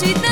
记得。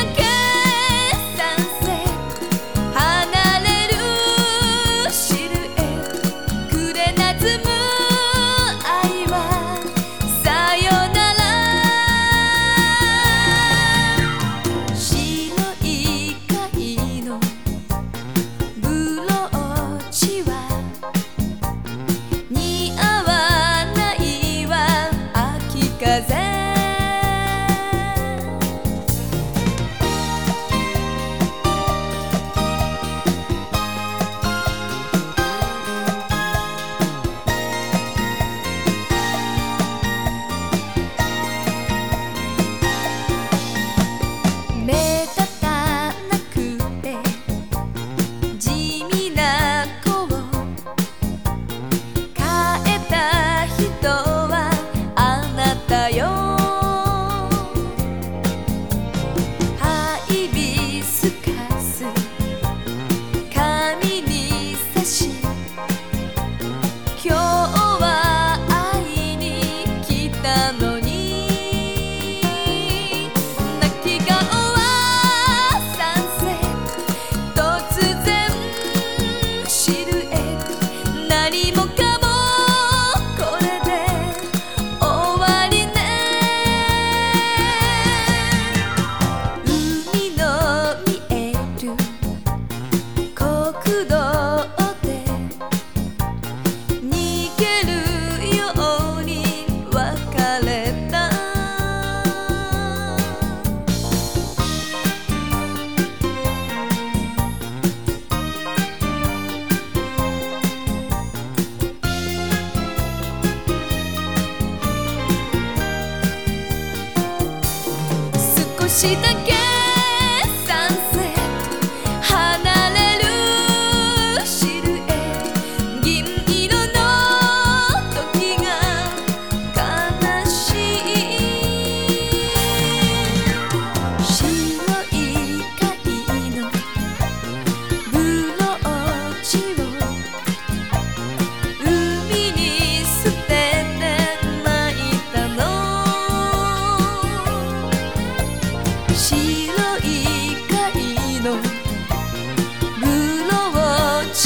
she the girl?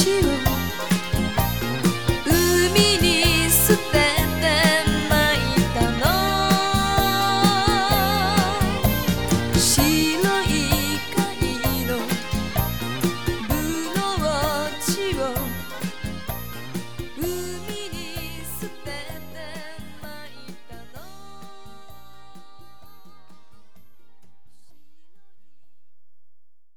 you